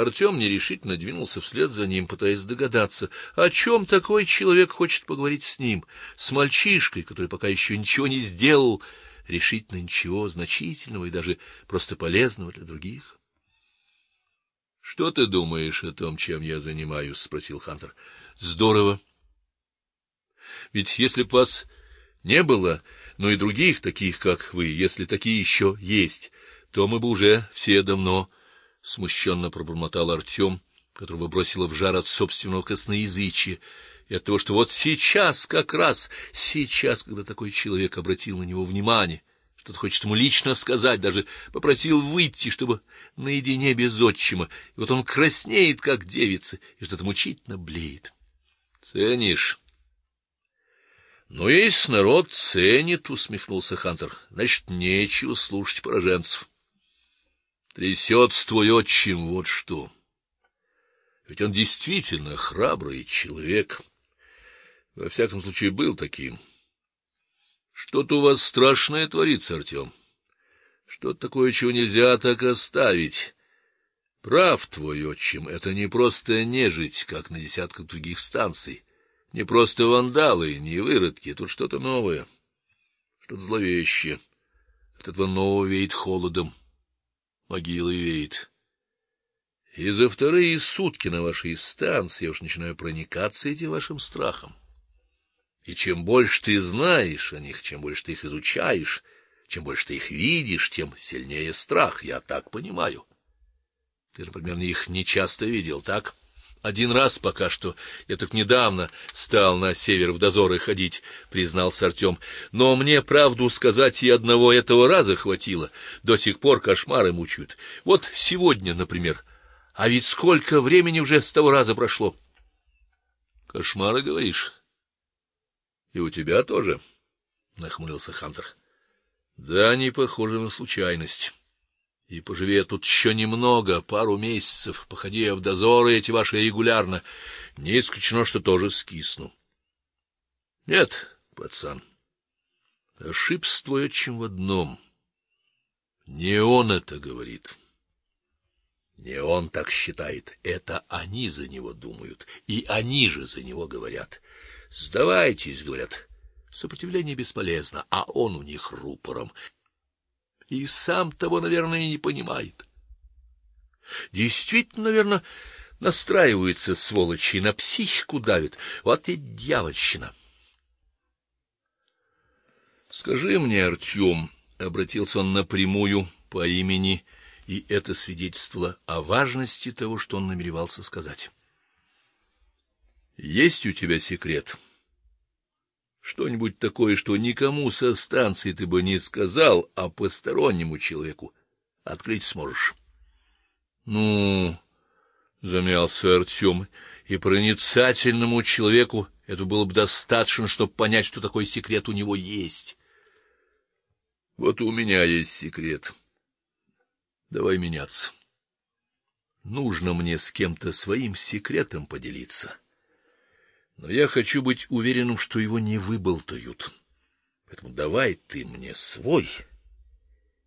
Артем нерешительно двинулся вслед за ним, пытаясь догадаться, о чем такой человек хочет поговорить с ним, с мальчишкой, который пока еще ничего не сделал, решительно ничего значительного и даже просто полезного для других. Что ты думаешь о том, чем я занимаюсь, спросил Хантер. Здорово. Ведь если б вас не было, но и других таких, как вы, если такие еще есть, то мы бы уже все давно смущенно пробормотал Артем, которого бросило в жар от собственного косноязычия и от того, что вот сейчас, как раз сейчас, когда такой человек обратил на него внимание, что-то хочет ему лично сказать, даже попросил выйти, чтобы наедине без отчима, и вот он краснеет, как девица, и что-то мучительно блеет. Ценишь? Ну, есть народ ценит, усмехнулся Хантер. Значит, нечего слушать пораженцев. Трясется твой отчим, вот что. Ведь он действительно храбрый человек. Во всяком случае, был таким. Что-то у вас страшное творится, Артем. Что-то такое, чего нельзя так оставить. Прав твой отчим, это не просто нежить, как на десятках других станций, не просто вандалы, не выродки, тут что-то новое, что-то зловещее. От этого нового веет холодом, могилой веет. И за вторые сутки на вашей станции я уж начинаю проникаться этим вашим страхом. И чем больше ты знаешь о них, чем больше ты их изучаешь, чем больше ты их видишь, тем сильнее страх, я так понимаю. Ты, например, их не часто видел, так? Один раз пока что, я так недавно стал на север в дозоры ходить, признался Артем. Но мне правду сказать и одного этого раза хватило. До сих пор кошмары мучают. Вот сегодня, например. А ведь сколько времени уже с того раза прошло? Кошмары, говоришь? И у тебя тоже, нахмурился Хантер. Да, не похоже на случайность. И поживи я тут еще немного, пару месяцев, походи я в дозоры эти ваши регулярно, не исключено, что тоже скисну. Нет, пацан. Ошибся твой отчим в одном. Не он это говорит. Не он так считает, это они за него думают, и они же за него говорят. Сдавайтесь, говорят. Сопротивление бесполезно, а он у них рупором. И сам того, наверное, не понимает. Действительно, наверное, настраивается сволочи на психику давит. Вот и дьявольщина. Скажи мне, Артем, обратился он напрямую по имени, и это свидетельствовало о важности того, что он намеревался сказать. Есть у тебя секрет? Что-нибудь такое, что никому со станции ты бы не сказал, а постороннему человеку открыть сможешь. Ну, замялся Артем, и проницательному человеку это было бы достаточно, чтобы понять, что такой секрет у него есть. Вот у меня есть секрет. Давай меняться. Нужно мне с кем-то своим секретом поделиться. Но я хочу быть уверенным, что его не выболтают. Поэтому давай ты мне свой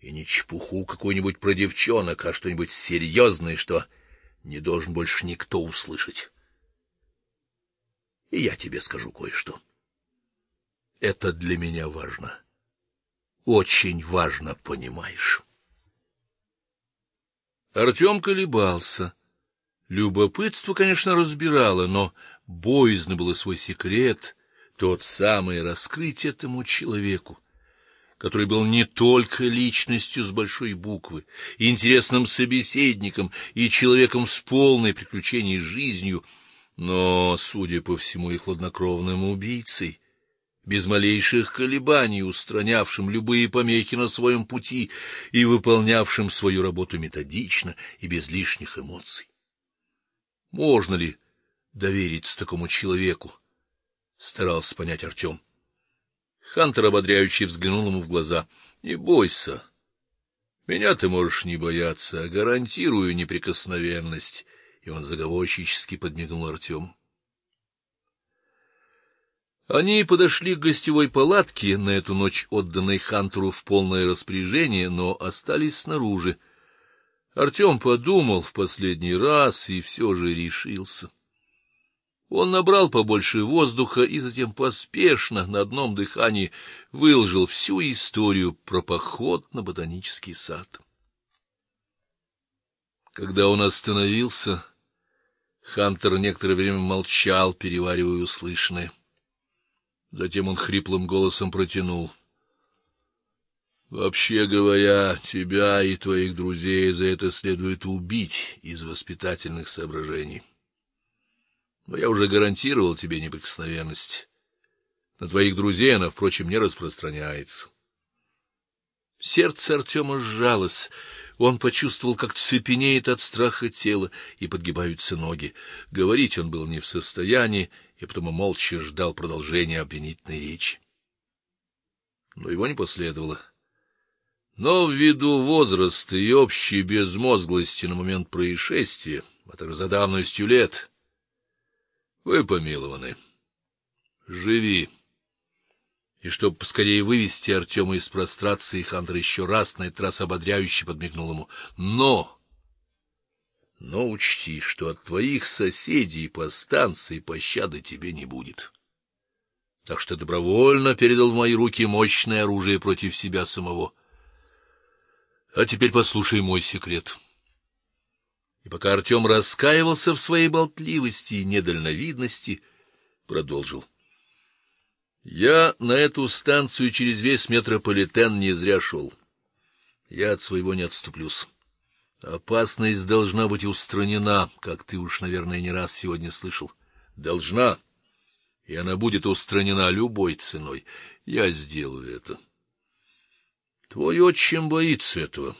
и не чепуху какую-нибудь про девчонок, а что-нибудь серьезное, что не должен больше никто услышать. И я тебе скажу кое-что. Это для меня важно. Очень важно, понимаешь? Артем колебался. Любопытство, конечно, разбирало, но боязно было свой секрет, тот самый раскрыть этому человеку, который был не только личностью с большой буквы, интересным собеседником и человеком с полной приключений жизнью, но, судя по всему, и хладнокровным убийцей, без малейших колебаний устранявшим любые помехи на своем пути и выполнявшим свою работу методично и без лишних эмоций. Можно ли довериться такому человеку? старался понять Артем. Хантер ободряюще взглянул ему в глаза. Не бойся. Меня ты можешь не бояться, гарантирую неприкосновенность. И он заговорщически подмигнул Артему. Они подошли к гостевой палатке, на эту ночь отданной Хантеру в полное распоряжение, но остались снаружи. Артем подумал в последний раз и все же решился. Он набрал побольше воздуха и затем поспешно на одном дыхании выложил всю историю про поход на ботанический сад. Когда он остановился, Хантер некоторое время молчал, переваривая услышанное. Затем он хриплым голосом протянул: Вообще говоря, тебя и твоих друзей за это следует убить из воспитательных соображений. Но я уже гарантировал тебе неприкосновенность. На твоих друзей она, впрочем, не распространяется. Сердце Артема сжалось. Он почувствовал, как цепенеет от страха тело и подгибаются ноги. Говорить он был не в состоянии, и потому молча ждал продолжения обвинительной речи. Но его не последовало. Но ввиду возраста и общей безмозглости на момент происшествия, а также за давностью лет, вы помилованы. Живи. И чтобы поскорее вывести Артема из прострации, Хантер еще раз на этот раз ободряюще подмигнул ему. Но но учти, что от твоих соседей по станции пощады тебе не будет. Так что добровольно передал в мои руки мощное оружие против себя самого. А теперь послушай мой секрет. И пока Артем раскаивался в своей болтливости и недальновидности, продолжил: Я на эту станцию через весь метрополитен не зря шел. Я от своего не отступлюсь. Опасность должна быть устранена, как ты уж, наверное, не раз сегодня слышал. Должна. И она будет устранена любой ценой. Я сделаю это. Твой отчим боится этого.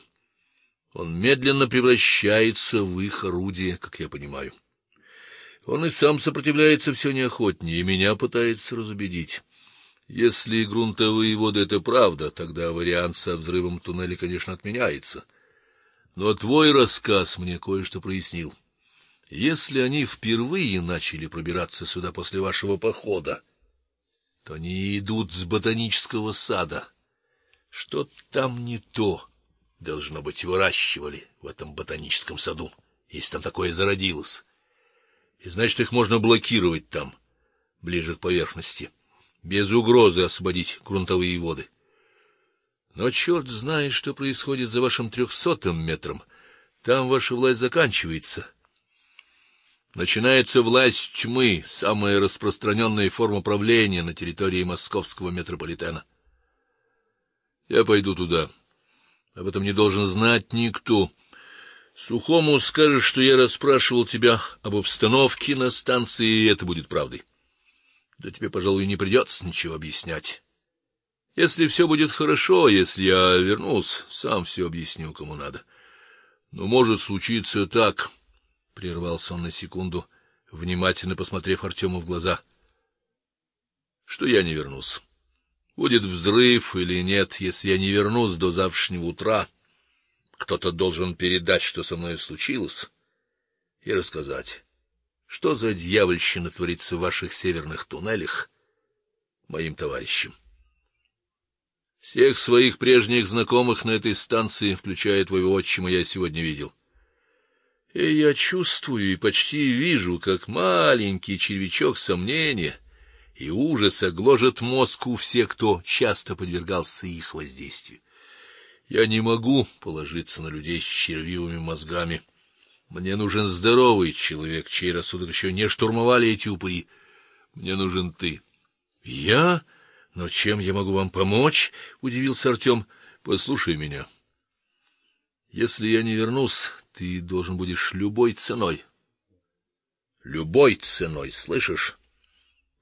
Он медленно превращается в их орудие, как я понимаю. Он и сам сопротивляется все неохотнее, и меня пытается разубедить. Если грунтовые воды это правда, тогда вариант со взрывом туннеля, конечно, отменяется. Но твой рассказ мне кое-что прояснил. Если они впервые начали пробираться сюда после вашего похода, то они идут с ботанического сада. Что там не то? Должно быть, выращивали в этом ботаническом саду, если там такое зародилось. И значит, их можно блокировать там, ближе к поверхности, без угрозы освободить грунтовые воды. Но черт знает, что происходит за вашим трехсотым метром. Там ваша власть заканчивается. Начинается власть тьмы, самая распространенная форма правления на территории московского метрополитена. Я пойду туда. Об этом не должен знать никто. Сухому скажешь, что я расспрашивал тебя об обстановке на станции, и это будет правдой. Да тебе, пожалуй, не придется ничего объяснять. Если все будет хорошо, если я вернусь, сам все объясню, кому надо. Но может случиться так, прервался он на секунду, внимательно посмотрев Артему в глаза. Что я не вернусь. Будет взрыв или нет, если я не вернусь до завтрашнего утра, кто-то должен передать, что со мной случилось, и рассказать, что за дьявольщина творится в ваших северных туннелях моим товарищам. Всех своих прежних знакомых на этой станции, включая твоего отчима, я сегодня видел. И я чувствую и почти вижу, как маленький червячок сомнения и ужаса гложет мозг у всех, кто часто подвергался их воздействию. Я не могу положиться на людей с червивыми мозгами. Мне нужен здоровый человек, чей рассудок еще не штурмовали эти упыри. Мне нужен ты. Я но чем я могу вам помочь? удивился Артем. Послушай меня. Если я не вернусь, ты должен будешь любой ценой. Любой ценой, слышишь?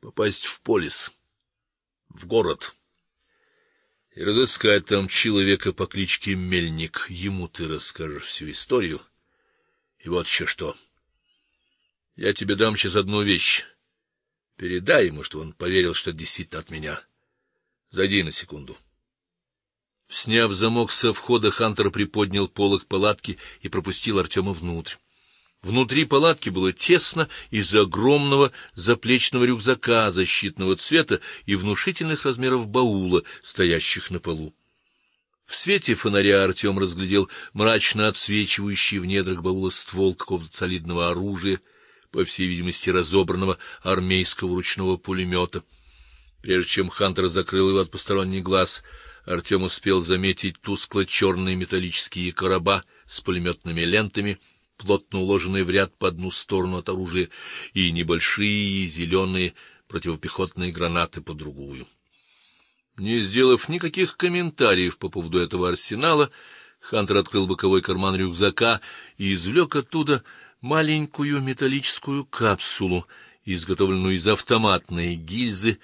Попасть в полис, в город и разыскать там человека по кличке Мельник. Ему ты расскажешь всю историю. И вот еще что. Я тебе дам сейчас одну вещь. Передай ему, что он поверил, что это действительно от меня. Зайди на секунду. Сняв замок со входа, Хантер приподнял полог палатки и пропустил Артема внутрь. Внутри палатки было тесно из-за огромного заплечного рюкзака защитного цвета и внушительных размеров баула, стоящих на полу. В свете фонаря Артем разглядел мрачно отсвечивающий в недрах баула ствол какого-то солидного оружия, по всей видимости, разобранного армейского ручного пулемета. Прежде чем Хантер закрыл его от посторонних глаз, Артем успел заметить тускло черные металлические короба с пулеметными лентами, плотно уложенные в ряд по одну сторону от оружия, и небольшие зеленые противопехотные гранаты по другую. Не сделав никаких комментариев по поводу этого арсенала, Хантер открыл боковой карман рюкзака и извлек оттуда маленькую металлическую капсулу, изготовленную из автоматной гильзы,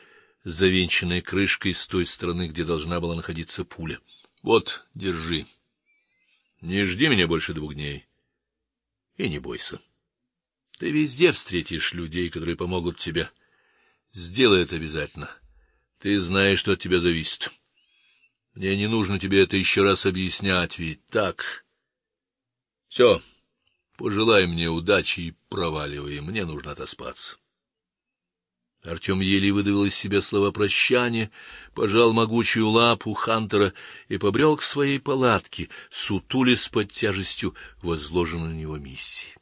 завинченной крышкой с той стороны, где должна была находиться пуля. Вот, держи. Не жди меня больше двух дней. И не бойся. Ты везде встретишь людей, которые помогут тебе. Сделай это обязательно. Ты знаешь, что от тебя зависит. Мне не нужно тебе это еще раз объяснять, ведь так. Все. Пожелай мне удачи и проваливай, мне нужно отоспаться. Артем еле выдавил из себя слова прощания, пожал могучую лапу Хантера и побрел к своей палатке, сутулясь под тяжестью возложенной на него миссии.